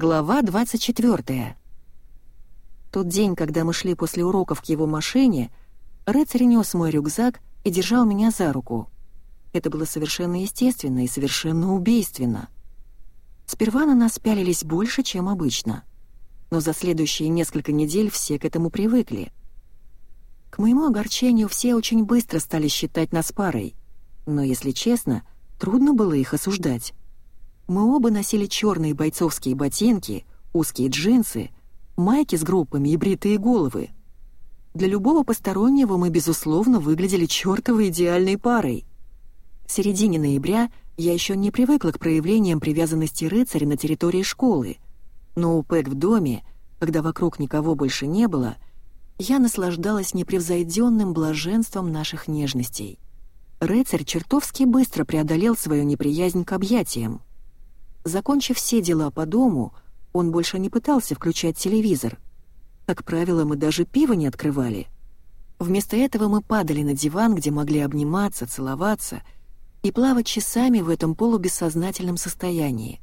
Глава 24. Тот день, когда мы шли после уроков к его машине, рыцарь нес мой рюкзак и держал меня за руку. Это было совершенно естественно и совершенно убийственно. Сперва на нас пялились больше, чем обычно. Но за следующие несколько недель все к этому привыкли. К моему огорчению, все очень быстро стали считать нас парой. Но, если честно, трудно было их осуждать. Мы оба носили черные бойцовские ботинки, узкие джинсы, майки с группами и бритые головы. Для любого постороннего мы, безусловно, выглядели чертовой идеальной парой. В середине ноября я еще не привыкла к проявлениям привязанности рыцаря на территории школы, но у Пэк в доме, когда вокруг никого больше не было, я наслаждалась непревзойденным блаженством наших нежностей. Рыцарь чертовски быстро преодолел свою неприязнь к объятиям. Закончив все дела по дому, он больше не пытался включать телевизор. Как правило, мы даже пиво не открывали. Вместо этого мы падали на диван, где могли обниматься, целоваться и плавать часами в этом полубессознательном состоянии.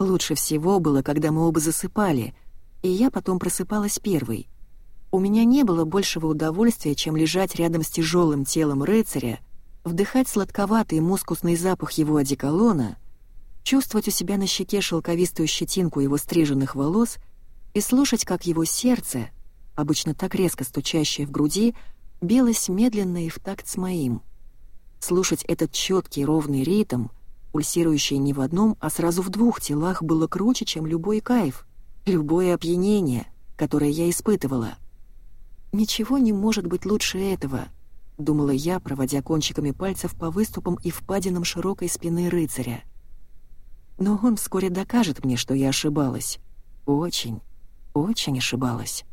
Лучше всего было, когда мы оба засыпали, и я потом просыпалась первой. У меня не было большего удовольствия, чем лежать рядом с тяжелым телом рыцаря, вдыхать сладковатый мускусный запах его одеколона — чувствовать у себя на щеке шелковистую щетинку его стриженных волос и слушать, как его сердце, обычно так резко стучащее в груди, билось медленно и в такт с моим. Слушать этот четкий ровный ритм, пульсирующий не в одном, а сразу в двух телах, было круче, чем любой кайф, любое опьянение, которое я испытывала. «Ничего не может быть лучше этого», — думала я, проводя кончиками пальцев по выступам и впадинам широкой спины рыцаря. Но он вскоре докажет мне, что я ошибалась. Очень, очень ошибалась.